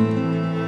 Música